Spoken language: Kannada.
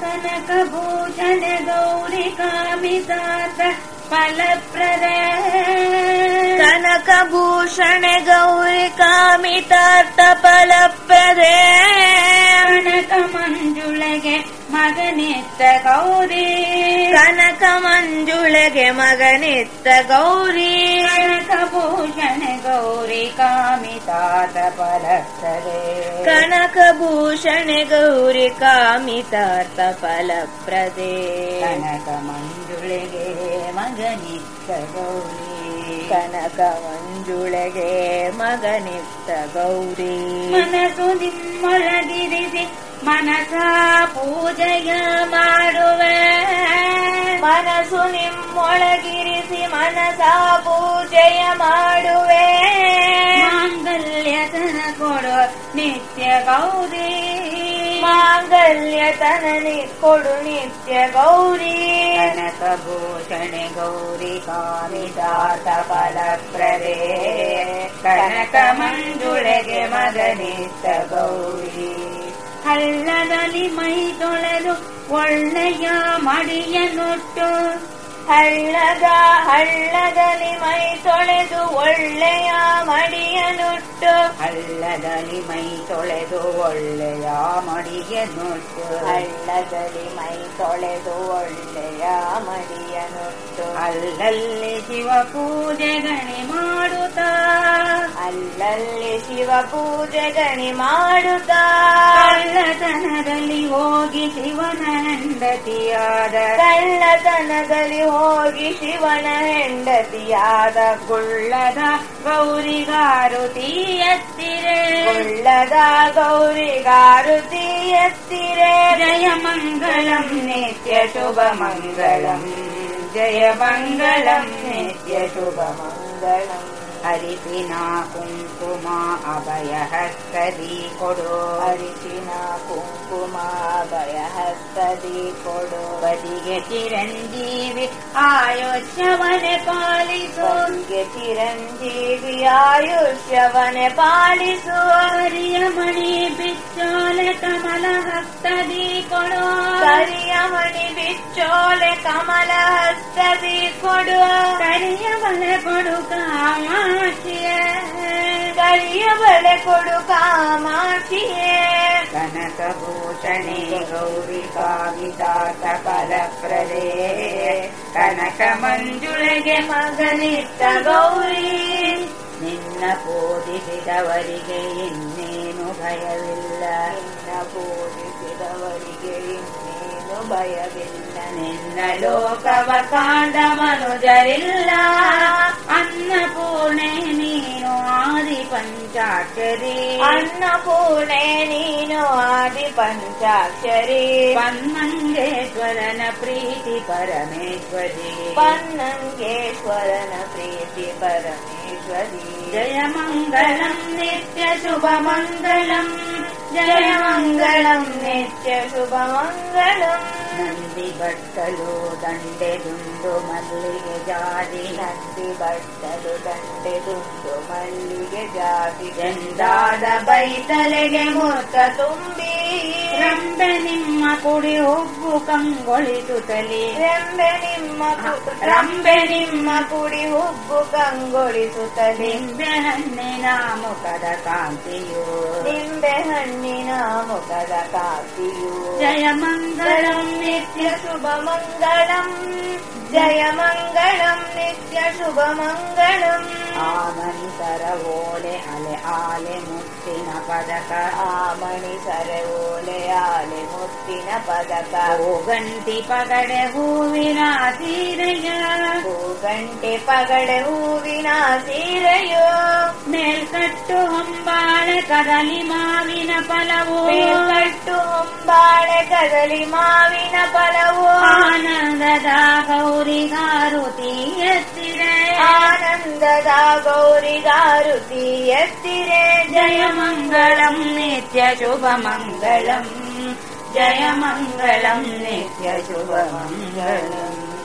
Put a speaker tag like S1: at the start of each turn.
S1: ಕನಕಭೂಷಣ ಗೌರಿ ಕಾಮಿತಾತ ಫಲಪ್ರದ.
S2: ಕನಕಭೂಷಣ ಗೌರಿ ಕಾಮಿತಾತ ಫಲಪ್ರದ.
S1: ಕನಕ ಮಂಜುಳಗೆ ಮಗನಿತ್ತ ಗೌರಿ.
S2: ಕನಕ ಮಂಜುಳಗೆ ಮಗನಿತ್ತ ಗೌರಿ.
S1: ಕನಕಭೂಷಣ ಗೌರಿ ಕಾಮಿತಾತ ಫಲಪ್ರದೇ.
S2: ಕನಕಭೂಷಣ ಗೌರಿ ಕಾಮಿತಾರ್ಥ ಫಲಪ್ರದೇ.
S1: ಕನಕ ಮಂಜುಳೆಗೆ ಮಗನಿತ್ತ ಗೌರಿ.
S2: ಕನಕ ಮಂಜುಳಗೆ ಮಗನಿತ್ತ ಗೌರಿ.
S1: ಮನಸ್ಸು ನಿಮ್ಮೊಳಗಿರಿಸಿ ಮನಸ ಪೂಜೆಯ ಮಾಡುವೆ.
S2: ಮನಸ್ಸು ನಿಮ್ಮೊಳಗಿರಿಸಿ ಮನಸ ಪೂಜೆಯ ಮಾಡುವೆ.
S1: ನಿತ್ಯ ಗೌರಿ
S2: ಮಾಂಗಲ್ಯ ತನನಿ ಕೊಡು ನಿತ್ಯ ಗೌರಿ
S1: ಕನಕ ಭೂಷಣ ಗೌರಿ ಕಾಮಿದಾತ ಫಲಪ್ರದೇ. ಕನಕ ಮಂಜುಳೆಗೆ ಮಗನಿತ್ತ ಗೌರಿ. ಹಳ್ಳದಲ್ಲಿ ಮೈ ತೊಳೆದು ಒಳ್ಳೆಯ ಮಡಿಯನ್ನುಟ್ಟು
S2: ಹಳ್ಳದ ಹಳ್ಳದಲ್ಲಿ ಮೈ ತೊಳೆದು ಒಳ್ಳೆಯ ಮಡಿಯನುಟ್ಟು
S1: ಹಳ್ಳದಲ್ಲಿ ಮೈ ತೊಳೆದು ಒಳ್ಳೆಯ ಮಡಿಯನುಟ್ಟು
S2: ಹಳ್ಳದಲ್ಲಿ ಮೈ ತೊಳೆದು ಒಳ್ಳೆಯ ಮಡಿಯನುಟ್ಟು
S1: ಅಲ್ಲಲ್ಲಿ ಶಿವ ಪೂಜೆ ಗಣಿ ಮಾಡುತ್ತಾ.
S2: ಅಲ್ಲಲ್ಲಿ ಶಿವ ಪೂಜೆ ಗಣಿ ಮಾಡುತ್ತಾ.
S1: ಕಳ್ಳತನದಲ್ಲಿ ಹೋಗಿ ಶಿವನ ಹೆಂಡತಿಯಾದ.
S2: ಕಳ್ಳತನದಲ್ಲಿ ಹೋಗಿ ಶಿವನ ಹೆಂಡತಿಯಾದ
S1: ಗುಳ್ಳದ ಗೌರಿಗಾರುತಿ ಎತ್ತಿರೆ
S2: ಗುಳ್ಳದ ಗೌರಿಗಾರುತಿ ಎತ್ತಿರೆ
S1: ಜಯ ಮಂಗಳಂ ನಿತ್ಯ ಶುಭ ಮಂಗಳಂ ಜಯ ಮಂಗಳಂ ನಿತ್ಯ ಶುಭ
S2: ಮಂಗಳಂ
S1: ಹರಿಸಿನ ಕುಂಕುಮ ಅಭಯ ಹಸ್ತದಿ ಕೊಡು.
S2: ಅರಿಸಿನ ಕುಂಕುಮ ಭಯ ಹಸ್ತದಿ ಕೊಡು.
S1: ಬದಿಗೆ ಚಿರಂಜೀವಿ ಆಯುಷ್ಯವನೆ ಪಾಲಿಸು.
S2: ಬದಿಗೆ ಚಿರಂಜೀವಿ ಆಯುಷ್ಯವನೆ ಪಾಲಿಸು.
S1: ಹರಿಯ ಮಣಿ ಬಿಚ್ಚೋಲೆ ಕಮಲ ಹಸ್ತದಿ ಕೊಡು.
S2: ಹರಿಯ ಮಣಿ ಬಿಚ್ಚೋಲೆ ಕಮಲ ಹಸ್ತದಿ ಕೊಡು.
S1: ಕರಿಯ ಮನೆ ಕೊಡು ಕಾಮಾಕ್ಷಿಯ.
S2: ಕರಿಯ ಕೊಡು ಕಾಮಾಕ್ಷಿಯೇ.
S1: ಫಲಪ್ರದೇ ಕನಕ ಮಂಜುಳೆಗೆ
S2: ಮಗನಿತ್ತ ಗೌರಿ.
S1: ನಿನ್ನ ಪೂಜಿಸಿದವರಿಗೆ ಇನ್ನೇನು ಭಯವಿಲ್ಲ.
S2: ನಿನ್ನ ಪೂಜಿಸಿದವರಿಗೆ ಇನ್ನೇನು ಭಯವಿಲ್ಲ.
S1: ನಿನ್ನ ಲೋಕವ ಕಾಂಡ ಮನುಜರಿಲ್ಲ ಅನ್ನಪೂರ್ಣೆ आदिपञ्चाक्षरे पञ्चाक्षरी पन्न
S2: पूणे नीनवादि पन्नङ्गेश्वरन प्रीति
S1: परमेश्वरी पन्नङ्गेश्वरन प्रीति
S2: परमेश्वरी जय मङ्गलम्
S1: नित्यशुभ मङ्गलम् जय मङ्गलम् नित्यशुभ ಶುಭ ಮಂಗಳಂ ಜಯ
S2: ಮಂಗಳಂ ನಿತ್ಯ ಶುಭ ಮಂಗಳಂ
S1: ನಂದಿ ಬಟ್ಟಲು ದಂಡೆ ದುಂಡು ಮಲ್ಲಿಗೆ ಜಾಡಿ
S2: ನಂದಿ ಬಟ್ಟಲು ದಂಡೆ ದುಂಡು ಮಲ್ಲಿಗೆ ಜಾತಿ
S1: ಚಂದಾದ ಬೈತಲೆಗೆ ಮುತ್ತ
S2: ತುಂಬಿ
S1: ರಂಬೆ ನಿಮ್ಮ ಕುಡಿ ಹೋಗು ಕಂಗೊಳಿತು ತಲೆ
S2: ರಂಬೆ ನಿಮ್ಮ
S1: ರಂಬೆ ನಿಮ್ಮ
S2: ಕುಡಿ ಹುಬ್ಬು ಕಂಗೊಳಿಸುತ್ತದೆ
S1: ನಿಂಬೆ ಹಣ್ಣಿನ ಮುಖದ ಕಾಂತಿಯು.
S2: ನಿಂಬೆ ಹಣ್ಣಿನ ಮುಖದ ಕಾಂತಿಯು.
S1: ಜಯ ಮಂಗಳಂ
S2: ನಿತ್ಯ ಶುಭ ಮಂಗಳಂ. ಜಯ ಮಂಗಳಂ ನಿತ್ಯ ಶುಭ ಮಂಗಳಂ
S1: ಆಮನಿತರ ಓಲೆ ಅಲೆ ಆಲೆ ಮುತ್ತಿನ ಪದಕ.
S2: ಆಮಣಿ ಸರೆ ಓಲೆ ಆಲೆ ಮುತ್ತಿನ ಪದಕ.
S1: ಗಂಟಿ ಪಗಡೆ ಹೂವಿನ ಸೀರೆಯ.
S2: ಗಂಟೆ ಪಗಡೆ ಹೂವಿನ ಸೀರೆಯೋ.
S1: ಮೇಲ್ಕಟ್ಟು ಹೊಂಬಾಳೆ ಕದಲಿ ಮಾವಿನ ಫಲವು.
S2: ಮೇಲ್ಕಟ್ಟು ಹೊಂಬಾಳೆ ಕದಲಿ ಮಾವಿನ ಫಲವು.
S1: रुतीयस्तिरे जयमङ्गलम् नित्यशुभमङ्गलम् जयमङ्गलम् नित्यशुभमङ्गलम्